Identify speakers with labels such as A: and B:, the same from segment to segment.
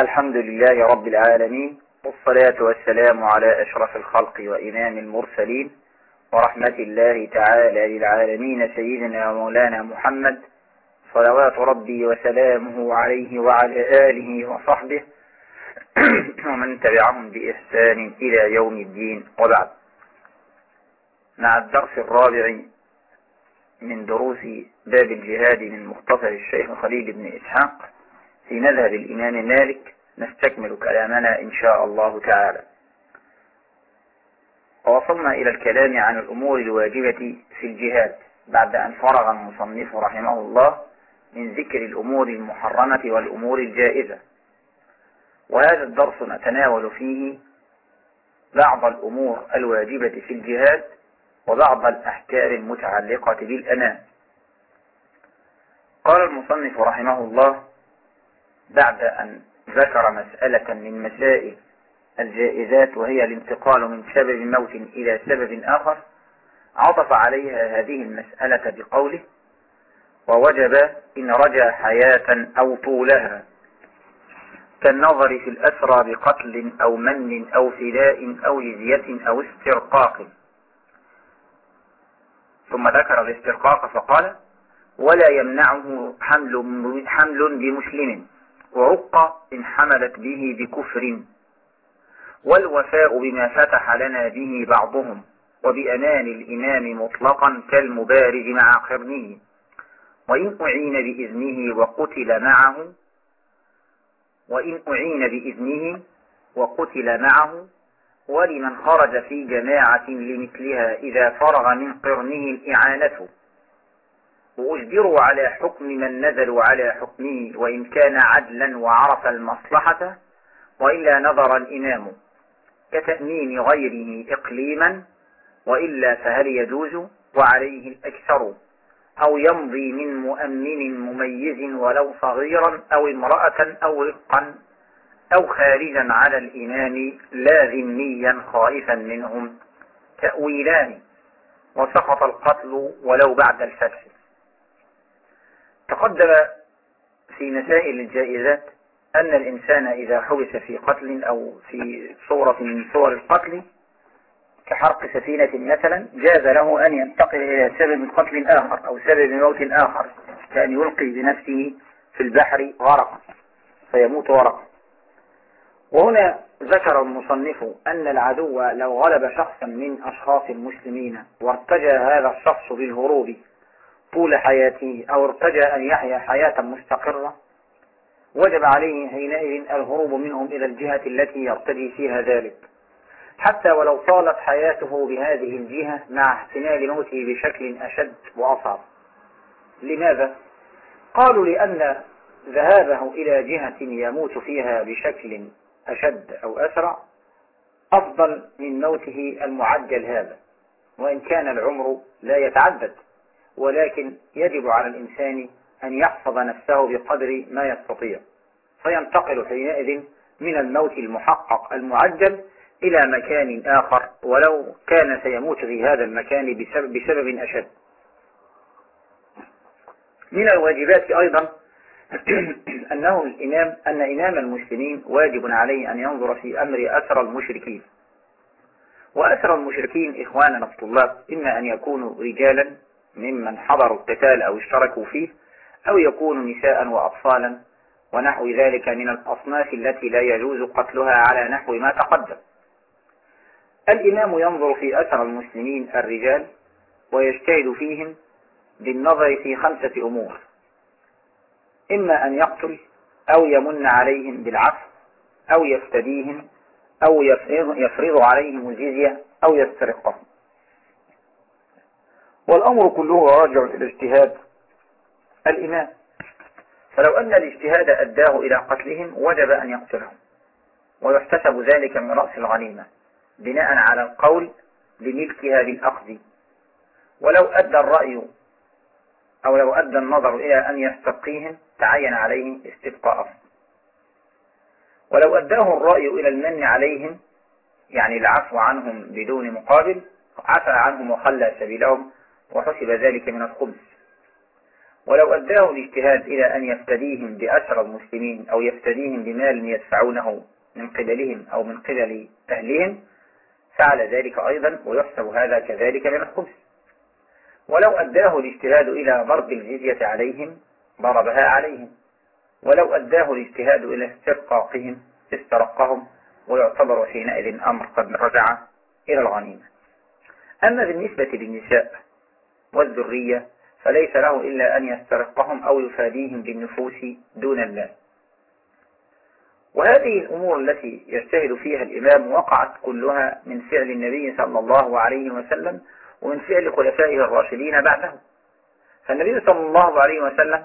A: الحمد لله رب العالمين والصلاة والسلام على أشرف الخلق وإمام المرسلين ورحمة الله تعالى للعالمين سيدنا ومولانا محمد صلوات ربي وسلامه عليه وعلى آله وصحبه ومن تبعهم بإحسان إلى يوم الدين. وبعد مع الدرس الرابع من دروس باب الجهاد من مختصر الشيخ خليل بن إسحاق في مذهب الإمام مالك نستكمل كلامنا إن شاء الله تعالى. ووصلنا إلى الكلام عن الأمور الواجبة في الجهاد بعد أن فرغ المصنف رحمه الله من ذكر الأمور المحرمة والأمور الجائزة. وهذا الدرس نتناول فيه بعض الأمور الواجبة في الجهاد وبعض الأحكام المتعلقة بالأمان قال المصنف رحمه الله بعد أن ذكر مسألة من مسائل الجائزات وهي الانتقال من سبب موت إلى سبب آخر عطف عليها هذه المسألة بقوله ووجب إن رجى حياة أو طولها كالنظر في الأسرى بقتل أو من أو فداء أو جزية أو استرقاق. ثم ذكر الاسترقاق فقال ولا يمنعه حمل, حمل بمسلم. وعق إن حملت به بكفر والوفاء بما فتح لنا به بعضهم وبأمان الإمام مطلقا كالمبارز مع قرنه. وإن أعين بإذنه وقتل معه وإن أعين بإذنه وقتل معه ولمن خرج في جماعة لمثلها إذا فرغ من قرنه الإعانة. وأجبروا على حكم من نزلوا على حكمه وإن كان عدلا وعرف المصلحة وإلا نظر الإمام كتأمين غيره إقليما وإلا فهل يجوز؟ وعليه الأكثر. أو يمضي من مؤمن مميز ولو صغيرا أو امرأة أو رقا أو خارجا على الإمام لا ذميا خائفا منهم. تأويلان. وسقط القتل ولو بعد الفتح. تقدم في مسائل الجائزات أن الإنسان إذا حبس في قتل أو في صورة من صور القتل كحرق سفينة مثلا جاز له أن ينتقل إلى سبب قتل آخر أو سبب موت آخر كأن يلقي بنفسه في البحر غرقا فيموت غرقا. وهنا ذكر المصنف أن العدو لو غلب شخصا من أشخاص المسلمين وارتجى هذا الشخص بالهروب طول حياته أو ارتجى أن يحيا حياة مستقرة وجب عليه حينئذ الهروب منهم إلى الجهة التي يرتدي فيها ذلك. حتى ولو طالت حياته بهذه الجهة مع احتمال موته بشكل أشد وأصعب. لماذا؟ قالوا لأن ذهابه إلى جهة يموت فيها بشكل أشد أو أسرع أفضل من موته المعجل هذا وإن كان العمر لا يتعدد. ولكن يجب على الإنسان أن يحفظ نفسه بقدر ما يستطيع. فينتقل حينئذ من الموت المحقق المعجل إلى مكان آخر ولو كان سيموت في هذا المكان بسبب, بسبب أشد. من الواجبات أيضا أنه الإمام أن إمام المسلمين واجب عليه أن ينظر في أمر أسر المشركين. وأسر المشركين إخواننا الطلاب إما أن يكونوا رجالا ممن حضروا القتال أو اشتركوا فيه أو يكونوا نساء وأطفالا ونحو ذلك من الأصناف التي لا يجوز قتلها على نحو ما تقدم. الإمام ينظر في أثر المسلمين الرجال ويجتهد فيهم بالنظر في خمسة أمور. إما أن يقتل أو يمن عليهم بالعفو أو يفتديهم أو يفرض عليهم الجزية أو يسترقهم. والأمر كله راجع إلى اجتهاد الإمام. فلو أن الاجتهاد أداه إلى قتلهم وجب أن يقتلهم. ويحتسب ذلك من رأس الغنيمة بناء على القول بملكها بالأخذ ولو أدى الرأي أو لو أدى النظر إلى أن يستبقيهم تعين عليهم استبقاءهم ولو أداه الرأي إلى المن عليهم يعني العفو عنهم بدون مقابل عفى عنهم وخلى سبيلهم وحسب ذلك من الخبز. ولو أداه الاجتهاد إلى أن يفتديهم بأسر المسلمين أو يفتديهم بمال يدفعونه من قبلهم أو من قبل أهلهم فعل ذلك أيضا ويحسب هذا كذلك من الخبز. ولو أداه الاجتهاد إلى ضرب الجزية عليهم ضربها عليهم. ولو أداه الاجتهاد إلى استرقاقهم استرقهم ويعتبر حينئذ أمر قد رجع إلى الغنيمة. أما بالنسبة للنساء والذرية فليس له إلا أن يسترقهم أو يفاديهم بالنفوس دون المال وهذه الأمور التي يجتهد فيها الإمام وقعت كلها من فعل النبي صلى الله عليه وسلم ومن فعل خلفائه الراشدين بعده. فالنبي صلى الله عليه وسلم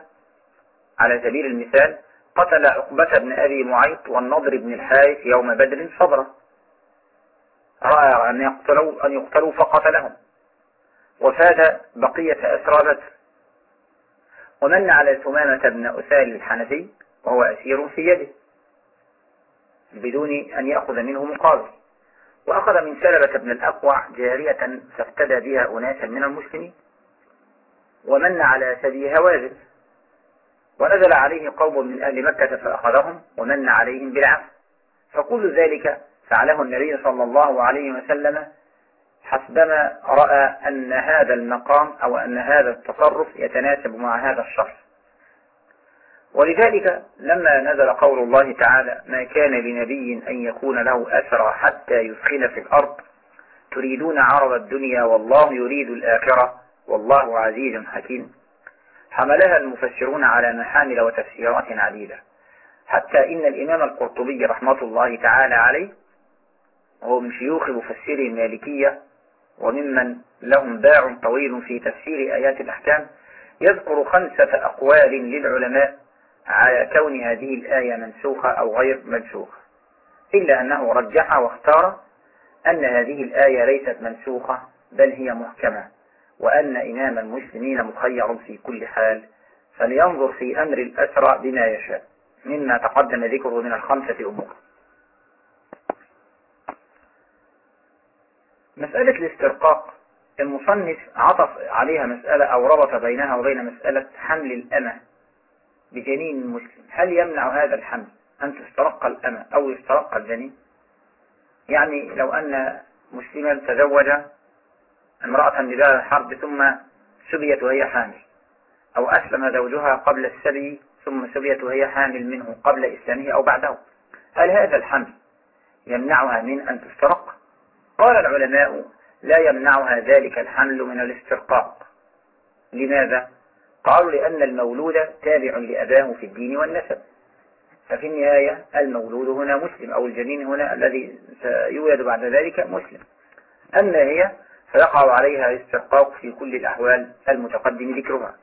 A: على سبيل المثال قتل عقبة بن أبي معيط والنضر بن الحارث يوم بدر صبرا. رأى أن يقتلوا, أن يقتلوا فقتلهم. وفاد بقية أسرى بدر. ومن على ثمامة بن أسال الحنفي وهو أسير في يده بدون أن يأخذ منه مقابل. وأخذ من سلبة بن الأقوع جارية فافتدى بها أناسا من المسلمين. ومن على سبي هوازن. ونزل عليه قوم من أهل مكة فأخذهم ومن عليهم بالعفو. فكل ذلك فعله النبي صلى الله عليه وسلم حسبما رأى أن هذا المقام أو أن هذا التصرف يتناسب مع هذا الشخص. ولذلك لما نزل قول الله تعالى ما كان لنبي أن يكون له أسرى حتى يدخل في الأرض تريدون عرض الدنيا والله يريد الآخرة والله عزيز حكيم. حملها المفسرون على محامل وتفسيرات عديدة. حتى إن الإمام القرطبي رحمة الله تعالى عليه وهو من شيوخ مفسري المالكية وممن لهم باع طويل في تفسير آيات الأحكام يذكر خمسة أقوال للعلماء على كون هذه الآية منسوخة أو غير منسوخة إلا أنه رجح واختار أن هذه الآية ليست منسوخة بل هي محكمة وأن إمام المسلمين مخير في كل حال فلينظر في أمر الأسرى بما يشاء مما تقدم ذكره من الخمسة أمور. مسألة الاسترقاق المصنف عطف عليها مسألة أو ربط بينها وبين مسألة حمل الأمة بجنين المسلم هل يمنع هذا الحمل أن تسترق الأمة أو يسترق الجنين؟ يعني لو أن مسلما تزوج امرأة بدار الحرب ثم سبيت وهي حامل أو أسلم زوجها قبل السبي ثم سبيت وهي حامل منه قبل إسلامه أو بعده هل هذا الحمل يمنعها من أن تسترق؟ قال العلماء لا يمنعها ذلك الحمل من الاسترقاق لماذا؟ قالوا لأن المولود تابع لأباه في الدين والنسب ففي النهاية المولود هنا مسلم أو الجنين هنا الذي سيولد بعد ذلك مسلم أما هي فيقع عليها الاسترقاق في كل الأحوال المتقدم ذكرها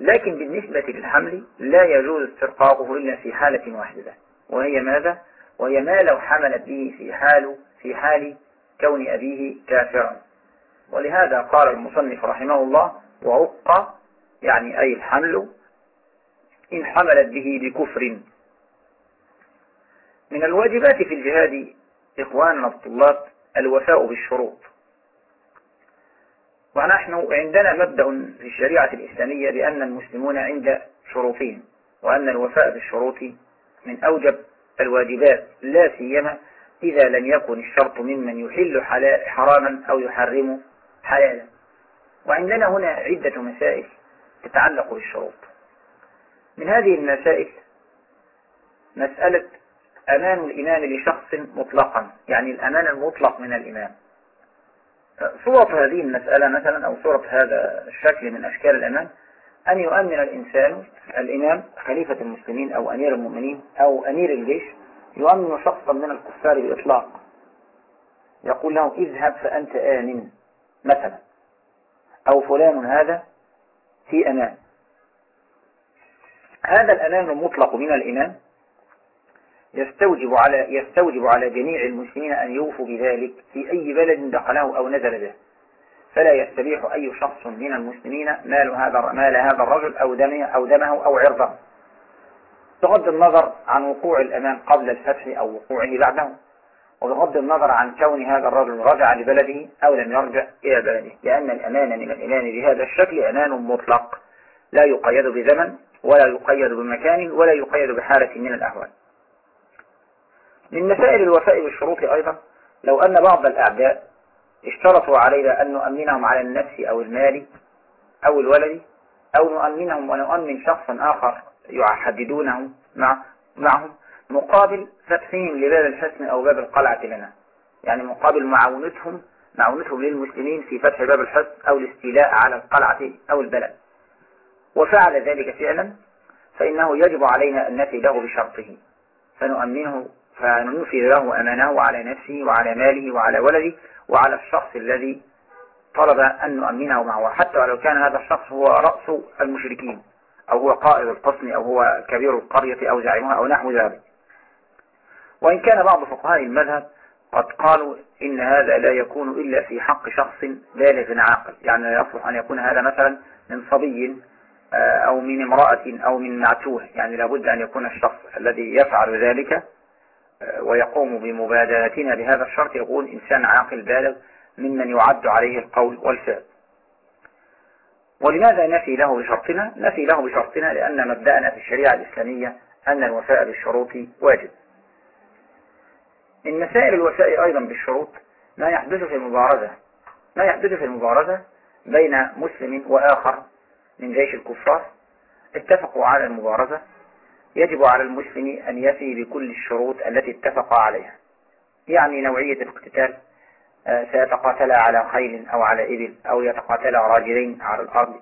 A: لكن بالنسبة للحمل لا يجوز استرقاقه إلا في حالة واحدة وهي ماذا؟ وهي ما لو حملت به في حال في حال كون أبيه كافرا. ولهذا قال المصنف رحمه الله وعق يعني أي الحمل إن حملت به بكفر. من الواجبات في الجهاد إخواننا الطلاب الوفاء بالشروط. ونحن عندنا مبدأ في الشريعة الإسلامية بأن المسلمون عند شروطين وأن الوفاء بالشروط من أوجب الواجبات لا سيما إذا لم يكن الشرط ممن يحل حراما أو يحرم حلالا. وعندنا هنا عدة مسائل تتعلق بالشروط. من هذه المسائل مسألة أمان الإمام لشخص مطلقا يعني الأمان المطلق من الإمام صورة هذه المسألة مثلا أو صورة هذا الشكل من أشكال الأمان أن يؤمن الإنسان الإمام خليفة المسلمين أو أمير المؤمنين أو أمير الجيش يؤمن شخصا من الكفار بإطلاق. يقول له اذهب فأنت آمن مثلا. أو فلان هذا في أمان. هذا الأمان المطلق من الإمام يستوجب على يستوجب على جميع المسلمين أن يوفوا بذلك في أي بلد دخله أو نزل به. فلا يستبيح أي شخص من المسلمين مال هذا مال هذا الرجل أو دمه أو دمه أو عرضه. بغض النظر عن وقوع الأمان قبل الفتح أو وقوعه بعده وبغض النظر عن كون هذا الرجل رجع لبلده أو لم يرجع إلى بلده لأن الأمان من الإيمان بهذا الشكل أمان مطلق لا يقيد بزمن ولا يقيد بمكان ولا يقيد بحالة من الأحوال. من مسائل الوفاء بالشروط أيضا لو أن بعض الأعداء اشترطوا علينا أن نؤمنهم على النفس أو المال أو الولد أو نؤمنهم ونؤمن شخصا آخر يحددونه مع معهم مقابل فتحهم لباب الحسن أو باب القلعة لنا. يعني مقابل معاونتهم معاونتهم للمسلمين في فتح باب الحسن أو الاستيلاء على القلعة أو البلد. وفعل ذلك فعلا فإنه يجب علينا أن نفي له بشرطه. فنؤمنه فننفذ له أمانه على نفسه وعلى ماله وعلى ولده وعلى الشخص الذي طلب أن نؤمنه معه. حتى ولو كان هذا الشخص هو رأس المشركين. أو هو قائد القسم أو هو كبير القرية أو زعيمها أو نحو ذلك. وإن كان بعض فقهاء المذهب قد قالوا إن هذا لا يكون إلا في حق شخص بالغ عاقل. يعني لا يصلح أن يكون هذا مثلا من صبي آه، أو من امرأة أو من معتوه. يعني لابد أن يكون الشخص الذي يفعل ذلك آه، ويقوم بمبادرتنا بهذا الشرط. يكون إنسان عاقل بالغ ممن يعد عليه القول والفعل. ولماذا نفي له بشرطنا؟ نفي له بشرطنا لأن مبدأنا في الشريعة الإسلامية أن الوفاء بالشروط واجب. من مسائل الوفاء أيضا بالشروط ما يحدث في المبارزة ما يحدث في المبارزة بين مسلم وآخر من جيش الكفار. اتفقوا على المبارزة. يجب على المسلم أن يفي بكل الشروط التي اتفق عليها. يعني نوعية الاقتتال. سيتقاتلا على خيل أو على إبل أو يتقاتلا راجلين على الأرض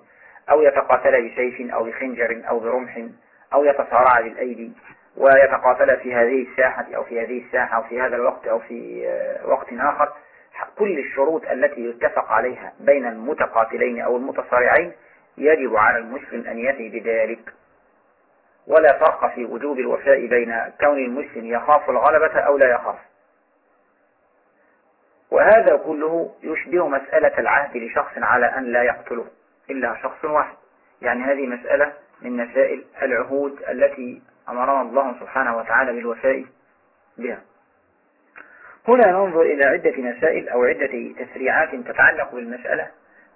A: أو يتقاتلا بسيف أو بخنجر أو برمح أو يتصارع بالأيدي ويتقاتلا في هذه الساحة أو في هذه الساحة أو في هذا الوقت أو في آه، وقت آخر. كل الشروط التي يتفق عليها بين المتقاتلين أو المتصارعين يجب على المسلم أن يفي بذلك. ولا فرق في وجوب الوفاء بين كون المسلم يخاف الغلبة أو لا يخاف. وهذا كله يشبه مسألة العهد لشخص على أن لا يقتله إلا شخص واحد. يعني هذه مسألة من مسائل العهود التي أمرنا الله سبحانه وتعالى بالوفاء بها. هنا ننظر إلى عدة مسائل أو عدة تسريعات تتعلق بالمسألة.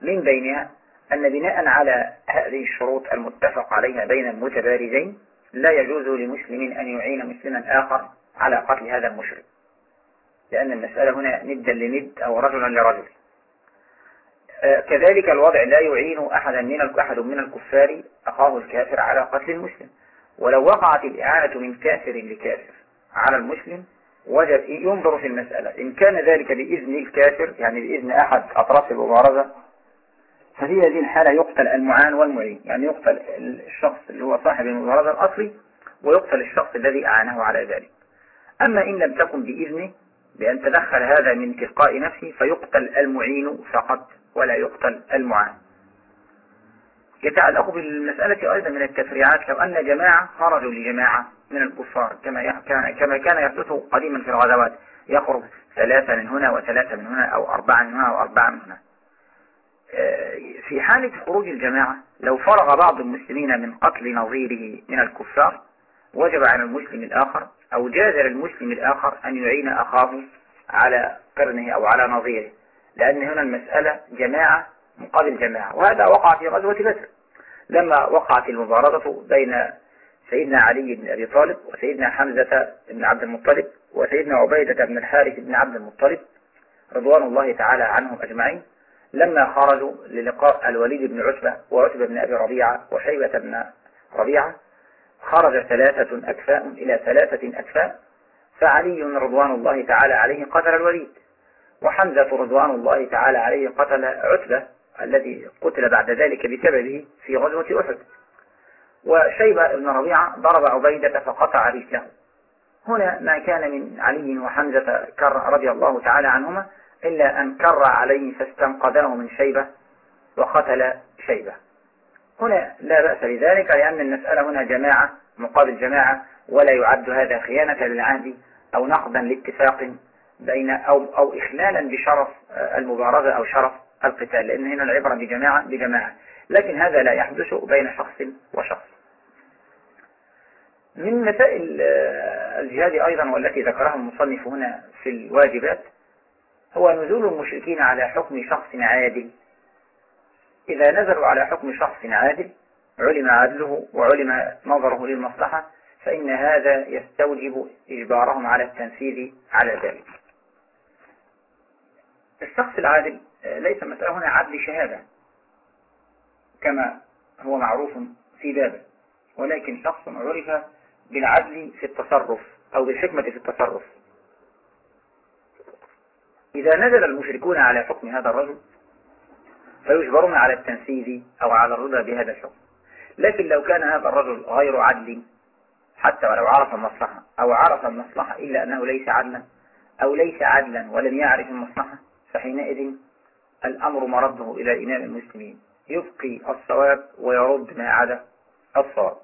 A: من بينها أن بناء على هذه الشروط المتفق عليها بين المتبارزين لا يجوز لمسلم أن يعين مسلما آخر على قتل هذا المشرك. لأن المسألة هنا ندا لند أو رجلا لرجل. آه، كذلك الوضع لا يعين أحدا من أحد من الكفار أخاه الكافر على قتل المسلم. ولو وقعت الإعانة من كافر لكافر على المسلم وجد ينظر في المسألة. إن كان ذلك بإذن الكافر يعني بإذن أحد أطراف المبارزة ففي هذه الحالة يقتل المعان والمعين. يعني يقتل الشخص اللي هو صاحب المبارزة الأصلي ويقتل الشخص الذي أعانه على ذلك. أما إن لم تكن بإذنه بأن تدخل هذا من تلقاء نفسه فيقتل المعين فقط ولا يقتل المعان. يتعلق بالمسألة أيضا من التفريعات لو أن جماعة خرجوا لجماعة من الكفار كما كما كان يحدث قديما في الغزوات يخرج ثلاثة من هنا وثلاثة من هنا أو أربعة من هنا أو أربعة من هنا. آه، في حالة خروج الجماعة لو فرغ بعض المسلمين من قتل نظيره من الكفار وجب على المسلم الآخر أو جاز للمسلم الآخر أن يعين أخاه على قرنه أو على نظيره. لأن هنا المسألة جماعة مقابل جماعة وهذا وقع في غزوة بدر. لما وقعت المبارزة بين سيدنا علي بن أبي طالب وسيدنا حمزة بن عبد المطلب وسيدنا عبيدة بن الحارث بن عبد المطلب رضوان الله تعالى عنهم أجمعين. لما خرجوا للقاء الوليد بن عتبة وعتبة بن أبي ربيعة وشيبة بن ربيعة خرج ثلاثة أكفاء إلى ثلاثة أكفاء فعلي رضوان الله تعالى عليه قتل الوليد وحمزة رضوان الله تعالى عليه قتل عتبة الذي قتل بعد ذلك بسببه في غزوة أحد. وشيبة بن ربيعة ضرب عبيدة فقطع رجله. هنا ما كان من علي وحمزة رضي الله تعالى عنهما إلا أن كر عليه فاستنقذه من شيبة وقتل شيبة. هنا لا بأس بذلك لأن المسألة هنا جماعة مقابل جماعة ولا يعد هذا خيانة للعهد أو نقضا لاتفاق بين أو, أو إخلالا بشرف المبارزة أو شرف القتال لأن هنا العبرة بجماعة بجماعة. لكن هذا لا يحدث بين شخص وشخص. من مسائل الجهاد أيضا والتي ذكرها المصنف هنا في الواجبات هو نزول المشركين على حكم شخص عادل إذا نزلوا على حكم شخص عادل علم عدله وعلم نظره للمصلحة فإن هذا يستوجب إجبارهم على التنفيذ على ذلك. الشخص العادل ليس مسألة هنا عدل شهادة كما هو معروف في بابه ولكن شخص عرف بالعدل في التصرف أو بالحكمة في التصرف. إذا نزل المشركون على حكم هذا الرجل فيجبرون على التنفيذ أو على الرضا بهذا الحكم. لكن لو كان هذا الرجل غير عدل حتى ولو عرف المصلحة أو عرف المصلحة إلا أنه ليس عدلا أو ليس عدلا ولم يعرف المصلحة فحينئذ الأمر مرده إلى إمام المسلمين. يبقي الصواب ويرد ما عدا الصواب.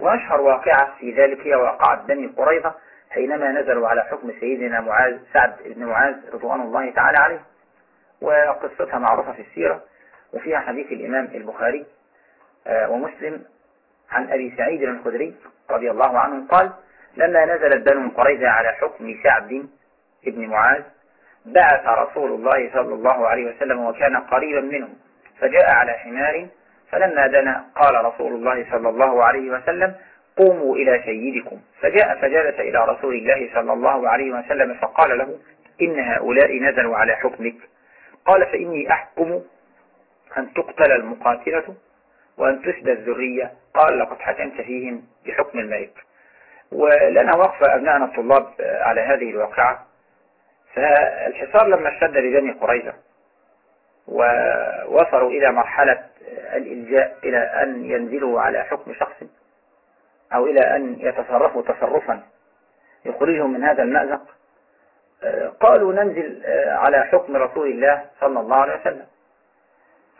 A: وأشهر واقعة في ذلك هي واقعة بني قريظة حينما نزلوا على حكم سيدنا معاذ سعد بن معاذ رضوان الله تعالى عليه. وقصتها معروفة في السيرة وفيها حديث الإمام البخاري آه، ومسلم عن أبي سعيد الخدري رضي الله عنه قال لما نزلت بنو قريظة على حكم سعد بن معاذ بعث رسول الله صلى الله عليه وسلم وكان قريبا منهم فجاء على حمار فلما دنا قال رسول الله صلى الله عليه وسلم قوموا إلى سيدكم. فجاء فجلس إلى رسول الله صلى الله عليه وسلم فقال له إن هؤلاء نزلوا على حكمك. قال فإني أحكم أن تقتل المقاتلة وأن تسدى الذرية. قال لقد حكمت فيهم بحكم الملك. ولنا وقف أبنائنا الطلاب على هذه الواقعة. فالحصار لما اشتد لبني قريظة ووصلوا إلى مرحلة الإلجاء إلى أن ينزلوا على حكم شخص أو إلى أن يتصرفوا تصرفا يخرجهم من هذا المأزق قالوا ننزل على حكم رسول الله صلى الله عليه وسلم.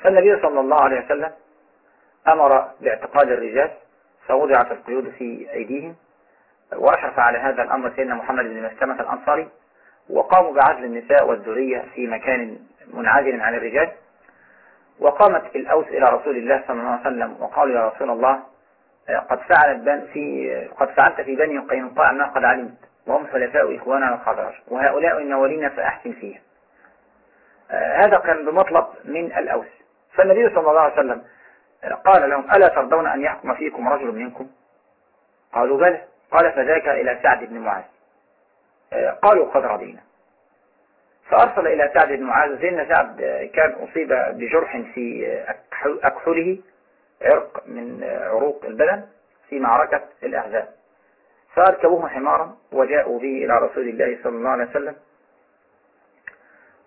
A: فالنبي صلى الله عليه وسلم أمر باعتقاد الرجال فوضعت القيود في أيديهم وأشرف على هذا الأمر سيدنا محمد بن مسلمة الأنصاري وقاموا بعزل النساء والذرية في مكان منعزل عن الرجال. وقامت الأوس إلى رسول الله صلى الله عليه وسلم وقالوا يا رسول الله قد فعلت في قد فعلت في بني قينقاع ما قد علمت. وهم حلفاء إخوانا الخضر وهؤلاء النوالين فأحسن فيها هذا كان بمطلب من الأوس. فالنبي صلى الله عليه وسلم قال لهم ألا ترضون أن يحكم فيكم رجل منكم؟ قالوا بلى. قال فذاك إلى سعد بن معاذ. قالوا قد رضينا. فأرسل إلى سعد بن معاذ سيدنا سعد كان أصيب بجرح في أكحله عرق من عروق البدن في معركة الأحزاب. فأركبوه حمارا وجاءوا به إلى رسول الله صلى الله عليه وسلم.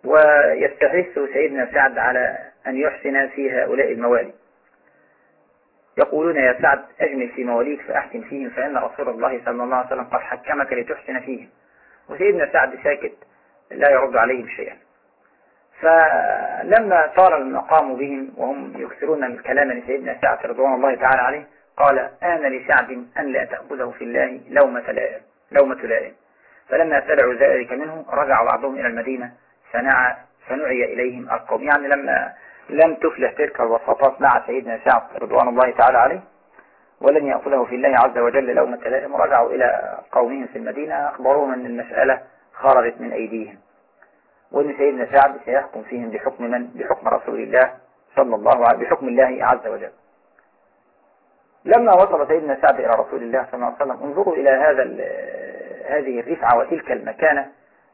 A: ويستحث سيدنا سعد على أن يحسن في هؤلاء الموالي. يقولون يا سعد أجمل في مواليك فأحسن فيهم فإن رسول الله صلى الله عليه وسلم قد حكمك لتحسن فيهم. وسيدنا سعد ساكت لا يرد عليهم شيئا. فلما طال المقام بهم وهم يكثرون الكلام لسيدنا سعد رضوان الله تعالى عليه قال آن لسعد أن لا تأخذه في الله لومة لائم لومة لائم فلما سلعوا ذلك منه رجع بعضهم إلى المدينة فنعى فنعي إليهم القوم. يعني لما لم تفلح تلك الوساطات مع سيدنا سعد رضوان الله تعالى عليه ولن يأخذه في الله عز وجل لومة لائم ورجعوا إلى قومهم في المدينة أخبروهم أن المسألة خرجت من أيديهم. وأن سيدنا سعد سيحكم فيهم بحكم من؟ بحكم رسول الله صلى الله عليه بحكم الله عز وجل. لما وصل سيدنا سعد إلى رسول الله صلى الله عليه وسلم انظروا إلى هذا هذه الرفعة وتلك المكانة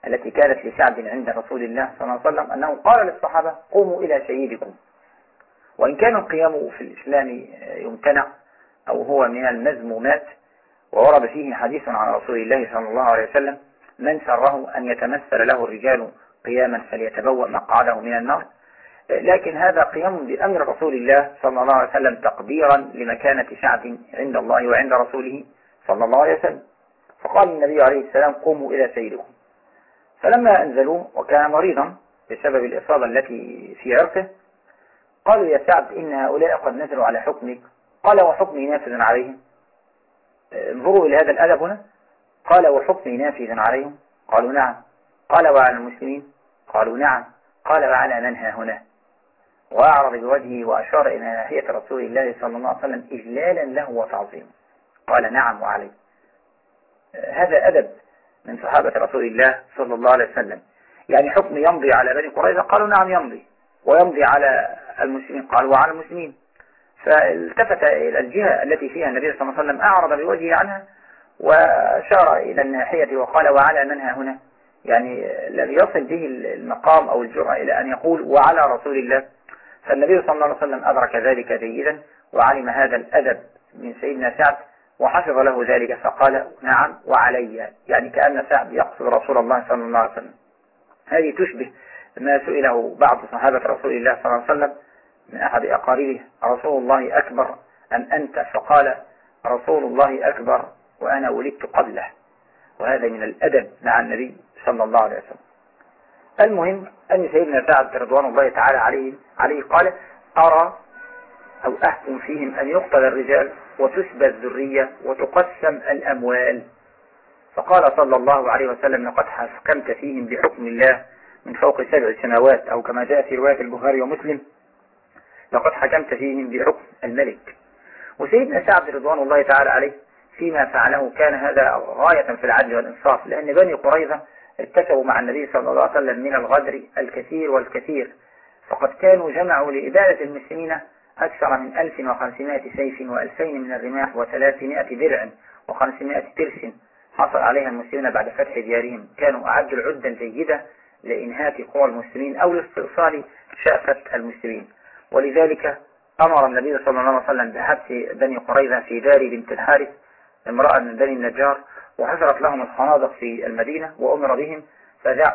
A: التي كانت لسعد عند رسول الله صلى الله عليه وسلم أنه قال للصحابة قوموا إلى سيدكم. وإن كان القيام في الإسلام يمتنع أو هو من المذمومات وورد فيه حديث عن رسول الله صلى الله عليه وسلم من سره أن يتمثل له الرجال قياما فليتبوأ مقعده من النار. لكن هذا قيام بأمر رسول الله صلى الله عليه وسلم تقديرا لمكانة سعد عند الله وعند رسوله صلى الله عليه وسلم. فقال النبي عليه السلام قوموا إلى سيدكم. فلما أنزلوه وكان مريضا بسبب الإصابة التي في عرقه قالوا يا سعد إن هؤلاء قد نزلوا على حكمك. قال وحكمي نافذ عليهم. انظروا إلى هذا الأدب هنا. قال وحكمي نافذ عليهم. قالوا نعم. قال وعلى المسلمين. قالوا نعم. قال وعلى من ها هنا. وأعرض بوجهه وأشار إلى ناحية رسول الله صلى الله عليه وسلم إجلالا له وتعظيما. قال نعم وعليه هذا أدب من صحابة رسول الله صلى الله عليه وسلم. يعني حكم يمضي على بني قريظة؟ قالوا نعم يمضي. ويمضي على المسلمين. قالوا وعلى المسلمين. فالتفت إلى الجهة التي فيها النبي صلى الله عليه وسلم أعرض بوجهه عنها وشار إلى الناحية وقال وعلى من ها هنا؟ يعني لم يصل به المقام أو الجرأة إلى أن يقول وعلى رسول الله. فالنبي صلى الله عليه وسلم أدرك ذلك جيدا وعلم هذا الأدب من سيدنا سعد وحفظ له ذلك فقال نعم وعلي يعني كأن سعد يقصد رسول الله صلى الله عليه وسلم. هذه تشبه ما سئله بعض صحابة رسول الله صلى الله عليه وسلم من أحد أقاربه رسول الله أكبر أم أنت؟ فقال رسول الله أكبر وأنا ولدت قبله. وهذا من الأدب مع النبي صلى الله عليه وسلم. المهم أن سيدنا سعد رضوان الله تعالى عليه, عليه قال أرى أو أحكم فيهم أن يقتل الرجال وتسبى الذرية وتقسم الأموال. فقال صلى الله عليه وسلم لقد حكمت فيهم بحكم الله من فوق سبع سماوات أو كما جاء في رواية البخاري ومسلم لقد حكمت فيهم بحكم الملك. وسيدنا سعد رضوان الله تعالى عليه فيما فعله كان هذا غاية في العدل والإنصاف لأن بني قريظة اتكوا مع النبي صلى الله عليه وسلم من الغدر الكثير والكثير. فقد كانوا جمعوا لإبادة المسلمين أكثر من 1500 سيف و2000 من الرماح و300 درع و500 ترس حصل عليها المسلمين بعد فتح ديارهم. كانوا أعدوا العدة الجيدة لإنهاك قوى المسلمين أو لاستئصال شأفة المسلمين. ولذلك أمر النبي صلى الله عليه وسلم بحبس بني قريظة في دار بنت الحارث امرأة من بني النجار وحفرت لهم الخنادق في المدينة وأمر بهم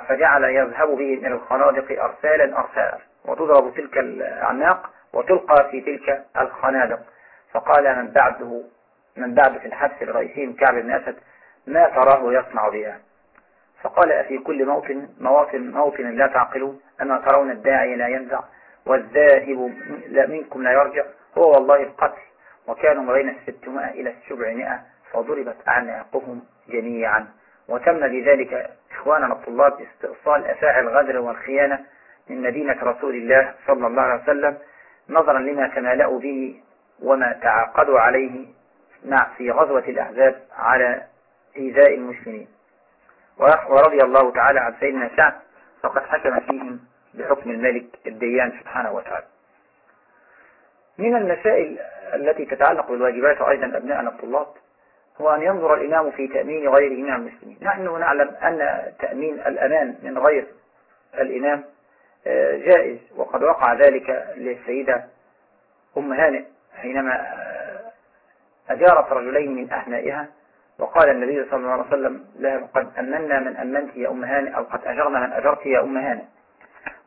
A: فجعل يذهب بهم إلى الخنادق أرسالا أرسالا وتضرب تلك الأعناق وتلقى في تلك الخنادق. فقال من بعده من بعد في الحبس الرئيسي كعب بن أسد ما تراه يصنع بها. فقال أفي كل موطن مواطن موطن لا تعقلون أما ترون الداعي لا ينزع والذاهب منكم لا يرجع هو والله القتل وكانوا بين الستمائة إلى السبعمائة فضربت أعناقهم جميعا. وتم بذلك إخواننا الطلاب استئصال أفاعي الغدر والخيانة من مدينة رسول الله صلى الله عليه وسلم نظرا لما تمالأوا به وما تعاقدوا عليه مع في غزوة الأحزاب على إيذاء المسلمين. ورضي الله تعالى عن سيدنا سعد فقد حكم فيهم بحكم الملك الديان سبحانه وتعالى. من المسائل التي تتعلق بالواجبات أيضا أبناءنا الطلاب هو أن ينظر الإمام في تأمين غيره من المسلمين. نحن نعلم أن تأمين الأمان من غير الإمام آه، جائز وقد وقع ذلك للسيدة أم هانئ حينما آه، أجارت رجلين من أحنائها وقال النبي صلى الله عليه وسلم لها قد أمنا من أمنت يا أم هانئ أو قد أجرنا من أجرت يا أم هانئ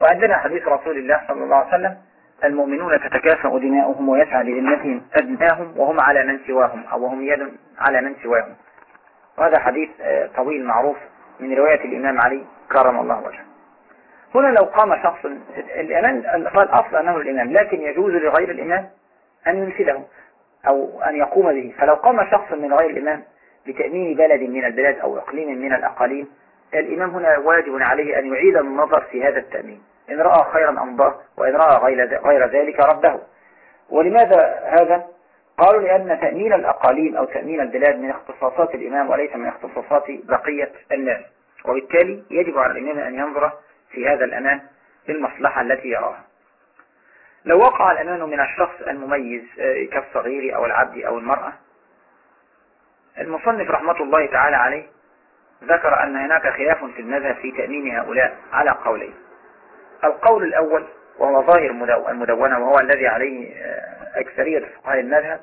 A: وعندنا حديث رسول الله صلى الله عليه وسلم المؤمنون تتكافأ دماؤهم ويسعى لذمتهم أدناهم وهم على من سواهم أو وهم يد على من سواهم. وهذا حديث آه، طويل معروف من رواية الإمام علي كرم الله وجهه. هنا لو قام شخص الإمام الأصل أنه الإمام لكن يجوز لغير الإمام أن ينفذه أو أن يقوم به. فلو قام شخص من غير الإمام بتأمين بلد من البلاد أو إقليم من الأقاليم الإمام هنا واجب عليه أن يعيد النظر في هذا التأمين. إن رأى خيرا أمضاه وإن رأى غير ذلك رده. ولماذا هذا؟ قالوا لأن تأمين الأقاليم أو تأمين البلاد من اختصاصات الإمام وليس من اختصاصات بقية الناس. وبالتالي يجب على الإمام أن ينظر في هذا الأمان للمصلحة التي يراها. لو وقع الأمان من الشخص المميز آه، كالصغير أو العبد أو المرأة المصنف رحمة الله تعالى عليه ذكر أن هناك خلاف في المذهب في تأمين هؤلاء على قولين. القول الأول وهو ظاهر المدونة وهو الذي عليه آه، أكثرية فقهاء المذهب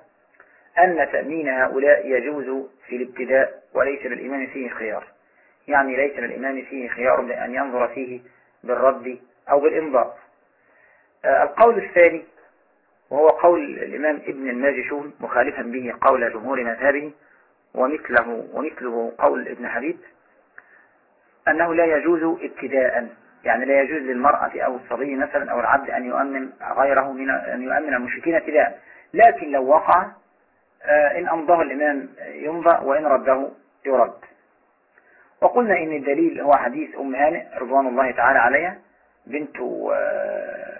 A: أن تأمين هؤلاء يجوز في الابتداء وليس للإمام فيه خيار. يعني ليس للإمام فيه خيار لأن ينظر فيه بالرد أو بالإنضاء آه، القول الثاني وهو قول الإمام ابن الماجشون مخالفا به قول جمهور مذهبه ومثله ومثله قول ابن حبيب أنه لا يجوز ابتداء يعني لا يجوز للمرأة أو الصبي مثلا أو العبد أن يؤمن غيره من أن يؤمن المشركين ابتداء لكن لو وقع آه، إن أمضاه الإمام يمضى وإن رده يرد. وقلنا إن الدليل هو حديث أم هانئ رضوان الله تعالى عليها بنت آه،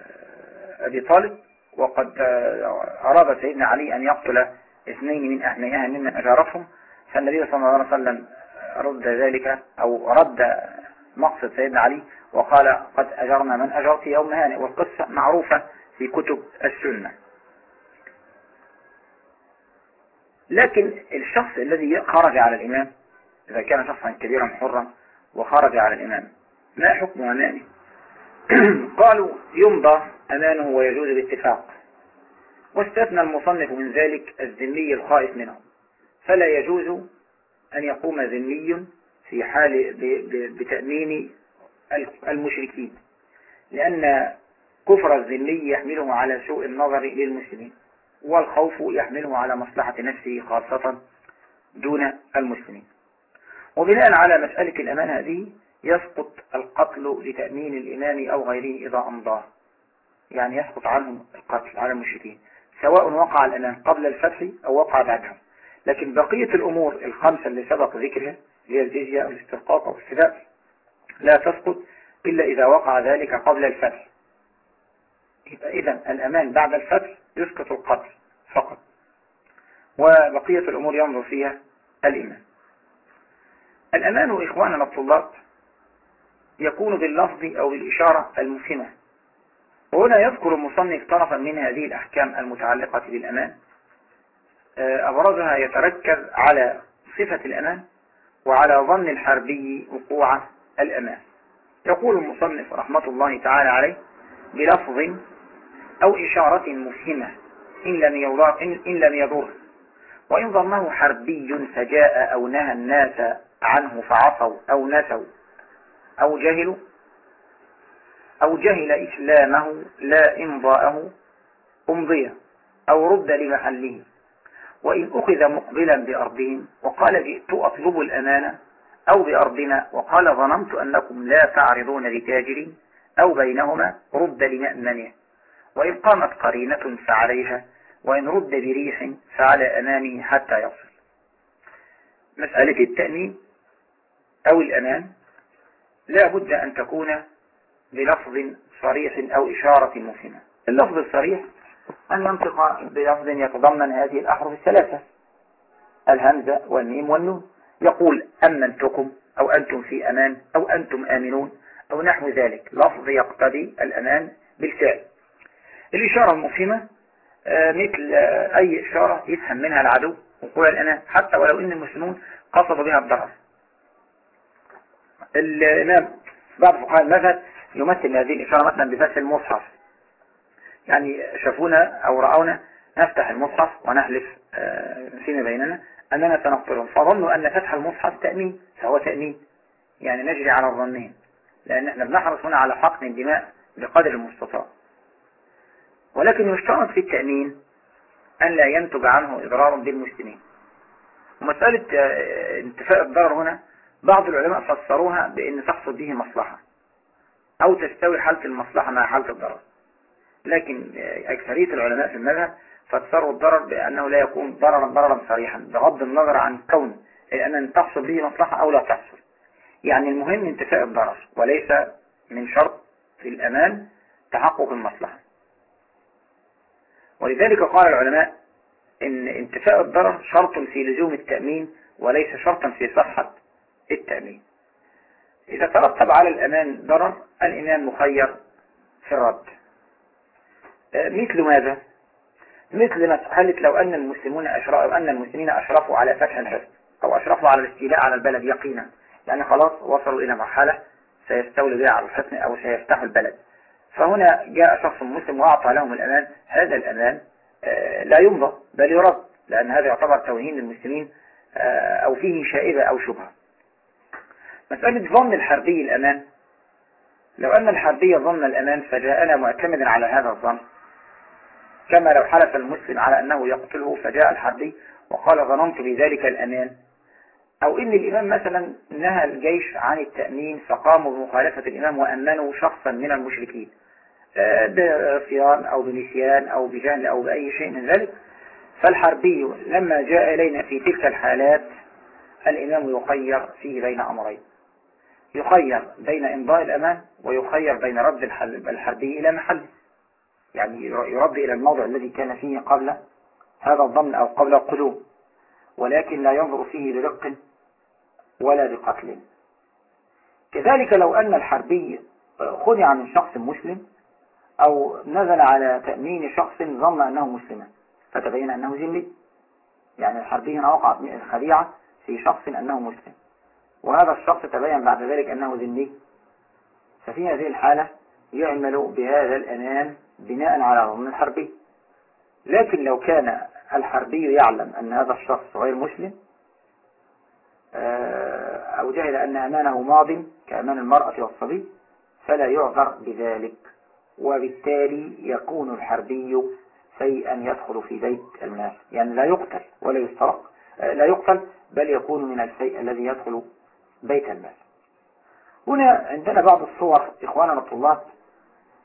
A: أبي طالب وقد آه، أراد سيدنا علي أن يقتل اثنين من أهنيها ممن أجارتهم. فالنبي صلى الله عليه وسلم رد ذلك أو رد مقصد سيدنا علي وقال قد أجرنا من أجرت يوم هانئ والقصة معروفة في كتب السنة. لكن الشخص الذي خرج على الإمام إذا كان شخصا كبيرا حرا وخرج على الإمام ما حكم أمانه قالوا يمضى أمانه ويجوز باتفاق واستثنى المصنف من ذلك الذمي الخائف منه. فلا يجوز أن يقوم ذمي في حال بتأمين المشركين. لأن كفر الذمي يحمله على سوء النظر للمسلمين والخوف يحمله على مصلحة نفسه خاصة دون المسلمين. وبناء على مسألة الأمان هذه يسقط القتل لتأمين الإمام أو غيره إذا أمضاه يعني يسقط عنه القتل على المشركين سواء وقع الأمان قبل الفتح أو وقع بعدها. لكن بقية الأمور الخمسة اللي سبق ذكرها هي الجزية أو الاسترقاق أو السباق لا تسقط إلا إذا وقع ذلك قبل الفتح. إذا الأمان بعد الفتح يسقط القتل فقط. وبقية الأمور ينظر فيها الإيمان. الأمان إخواننا الطلاب يكون باللفظ أو بالإشارة المفهمة وهنا يذكر المصنف طرفا من هذه الأحكام المتعلقة بالأمان. آه، أبرزها يتركز على صفة الأمان وعلى ظن الحربي وقوع الأمان يقول المصنف رحمة الله تعالى عليه بلفظ أو إشارة مفهمة إن لم يضر, إن, لم يضر. وإن ظنه حربي فجاء أو نهى الناس عنه فعصوا أو نسوا أو جهلوا أو جهل إسلامه لا إمضاءه أمضي أو رد لمحله. وإن أخذ مقبلا بأرضهم وقال جئت أطلب الأمانة أو بأرضنا وقال ظننت أنكم لا تعرضون لتاجري أو بينهما رد لمأمنه. وإن قامت قرينة فعليها وإن رد بريح فعلى أمامه حتى يصل. مسألة التأمين أو الأمان لا بد أن تكون بلفظ صريح أو إشارة مفهمة. اللفظ الصريح أن ينطق بلفظ يتضمن هذه الأحرف الثلاثة الهمزة والميم والنون. يقول أمنتكم أو أنتم في أمان أو أنتم آمنون أو نحو ذلك. لفظ يقتضي الأمان بالفعل. الإشارة المفهمة آه، مثل آه، أي إشارة يفهم منها العدو. وقوع الأمان حتى ولو إن المسلمون قصدوا بها الضرر. الإمام بعض فقهاء المذهب يمثل هذه الإشارة مثلا بفتح المصحف. يعني شافونا أو رأونا نفتح المصحف ونحلف آه، فيما بيننا أننا سنقتلهم. فظنوا أن فتح المصحف تأمين فهو تأمين. يعني نجري على الظنين. لأن إحنا بنحرص هنا على حقن الدماء بقدر المستطاع. ولكن يشترط في التأمين أن لا ينتج عنه إضرار بالمسلمين ومسألة آه، انتفاء الضرر هنا بعض العلماء فسروها بأن تحصل به مصلحة. أو تستوي حالة المصلحة مع حالة الضرر. لكن أكثرية العلماء في المذهب فسروا الضرر بأنه لا يكون ضررا ضررا صريحا بغض النظر عن كون أن تحصل به مصلحة أو لا تحصل. يعني المهم انتفاء الضرر وليس من شرط في الأمان تحقق المصلحة. ولذلك قال العلماء إن انتفاء الضرر شرط في لزوم التأمين وليس شرطا في صحة التأمين. إذا ترتب على الأمان ضرر الإمام مخير في الرد. آه، مثل ماذا؟ مثل مسألة لو أن المسلمون أشرفوا أن المسلمين أشرفوا على فتح الحصن أو أشرفوا على الاستيلاء على البلد يقينا. يعني خلاص وصلوا إلى مرحلة سيستولوا بها على الحصن أو سيفتحوا البلد. فهنا جاء شخص مسلم وأعطى لهم الأمان. هذا الأمان آه، لا يمضى بل يرد لأن هذا يعتبر توهين للمسلمين آه، أو فيه شائبة أو شبهة. مسألة ظن الحربي الأمان. لو أن الحربي ظن الأمان فجاءنا معتمدا على هذا الظن. كما لو حلف المسلم على أنه يقتله فجاء الحربي وقال ظننت بذلك الأمان. أو إن الإمام مثلا نهى الجيش عن التأمين فقاموا بمخالفة الإمام وأمنوا شخصا من المشركين. آه، بعصيان أو بنسيان أو بجهل أو بأي شيء من ذلك. فالحربي لما جاء إلينا في تلك الحالات الإمام يخير فيه بين أمرين. يخير بين إمضاء الأمان ويخير بين رد الحربي إلى محله. يعني يرد إلى الموضع الذي كان فيه قبل هذا الضمن أو قبل القدوم ولكن لا ينظر فيه برق ولا بقتل كذلك لو أن الحربي خدع من شخص مسلم أو نزل على تأمين شخص ظن أنه مسلما فتبين أنه ذمي. يعني الحربي هنا وقعت خديعة في شخص أنه مسلم وهذا الشخص تبين بعد ذلك أنه ذني ففي هذه الحالة يعمل بهذا الأمان بناء على ظن الحربي. لكن لو كان الحربي يعلم أن هذا الشخص غير مسلم آه، أو جهل أن أمانه ماض كأمان المرأة والصبي فلا يعذر بذلك. وبالتالي يكون الحربي شيئا يدخل في بيت الناس يعني لا يقتل ولا يسترق آه، لا يقتل بل يكون من الشيء الذي يدخل بيت الناس هنا عندنا بعض الصور إخواننا الطلاب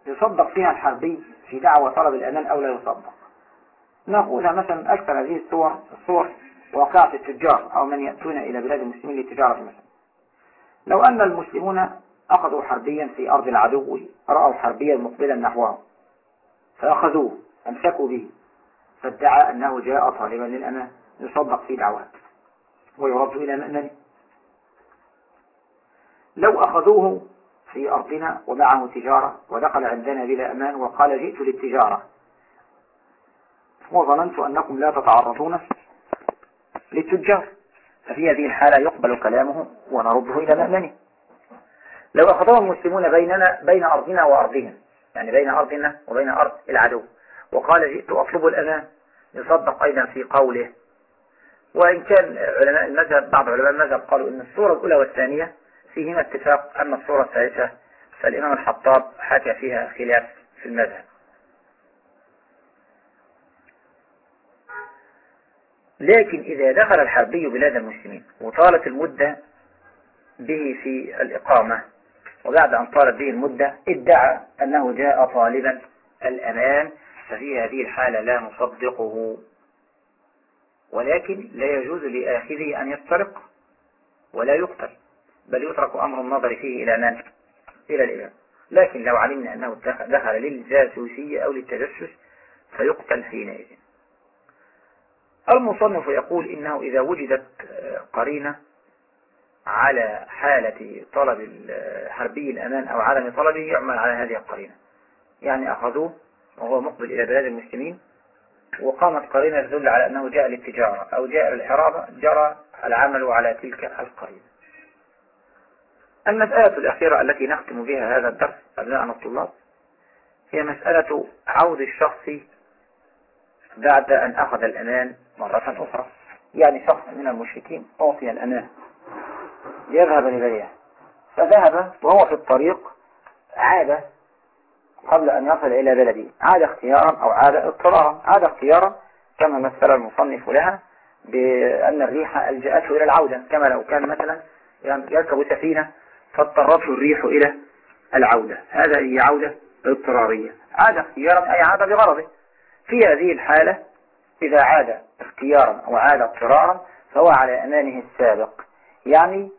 A: يصدق فيها الحربي في دعوة طلب الأمان أو لا يصدق. نقولها مثلا أكثر هذه الصور الصور واقعة التجار أو من يأتون إلى بلاد المسلمين للتجارة مثلا. لو أن المسلمون أخذوا حربيا في أرض العدو رأوا حربيا مقبلا نحوهم فأخذوه أمسكوا به فادعى أنه جاء طالبا للأمان يصدق في دعوات ويرد إلى مأمنه لو أخذوه في أرضنا ومعه تجارة ودخل عندنا بلا أمان وقال جئت للتجارة. وظننت أنكم لا تتعرضون للتجار ففي هذه الحالة يقبل كلامه ونرده إلى مأمنه. لو أخذه المسلمون بيننا بين أرضنا وأرضهم يعني بين أرضنا وبين أرض العدو وقال جئت أطلب الأمان يصدق أيضا في قوله. وإن كان علماء المذهب بعض علماء المذهب قالوا إن الصورة الأولى والثانية فيهما اتفاق أما الصورة الثالثة فالإمام الحطاب حكى فيها خلاف في المذهب. لكن إذا دخل الحربي بلاد المسلمين وطالت المدة به في الإقامة وبعد أن طالت به المدة ادعى أنه جاء طالبا الأمان ففي هذه الحالة لا نصدقه ولكن لا يجوز لآخذه أن يسترق ولا يقتل. بل يترك أمر النظر فيه إلى من؟ إلى الإمام لكن لو علمنا أنه دخل للجاسوسية أو للتجسس فيقتل حينئذ. المصنف يقول إنه إذا وجدت قرينة على حالة طلب الحربي الأمان أو عدم طلبه يعمل على هذه القرينة. يعني أخذوه وهو مقبل إلى بلاد المسلمين وقامت قرينة تدل على أنه جاء للتجارة أو جاء للحرابة جرى العمل على تلك القرينة. المسألة الأخيرة التي نختم بها هذا الدرس أبناء الطلاب هي مسألة عود الشخص بعد أن أخذ الأمان مرة أخرى. يعني شخص من المشركين أعطي الأمان. يذهب لبيعه. فذهب وهو في الطريق عاد قبل أن يصل إلى بلده. عاد اختيارا أو عاد اضطرارا. عاد اختيارا كما مثل المصنف لها بأن الريح ألجأته إلى العودة. كما لو كان مثلا يركب سفينة فاضطرته الريح إلى العودة. هذا هي عودة اضطرارية. عاد اختيارا أي عاد بغرضه. في هذه الحالة إذا عاد اختيارا أو عاد اضطرارا فهو على أمانه السابق. يعني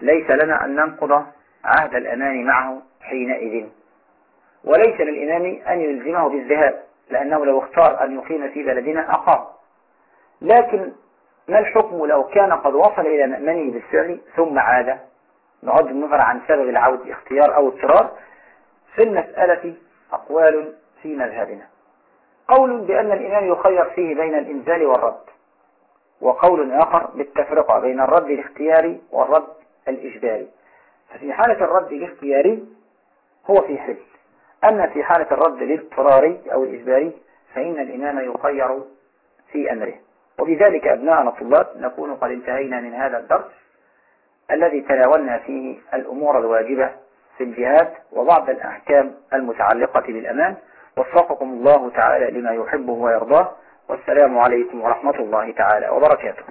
A: ليس لنا أن ننقض عهد الأمان معه حينئذ. وليس للإمام أن يلزمه بالذهاب لأنه لو اختار أن يقيم في بلدنا أقام. لكن ما الحكم لو كان قد وصل إلى مأمنه بالفعل ثم عاد؟ نعد النظر عن سبب العود اختيار أو اضطرار في المسألة أقوال في مذهبنا. قول بأن الإمام يخير فيه بين الإنزال والرد وقول آخر بالتفرقة بين الرد الاختياري والرد الإجباري. ففي حالة الرد الاختياري هو في حل. أما في حالة الرد الاضطراري أو الإجباري فإن الإمام يخير في أمره. وبذلك أبناءنا الطلاب نكون قد انتهينا من هذا الدرس. الذي تناولنا فيه الأمور الواجبة في الجهاد وبعض الأحكام المتعلقة بالأمان. وفقكم الله تعالى لما يحبه ويرضاه. والسلام عليكم ورحمة الله تعالى وبركاته.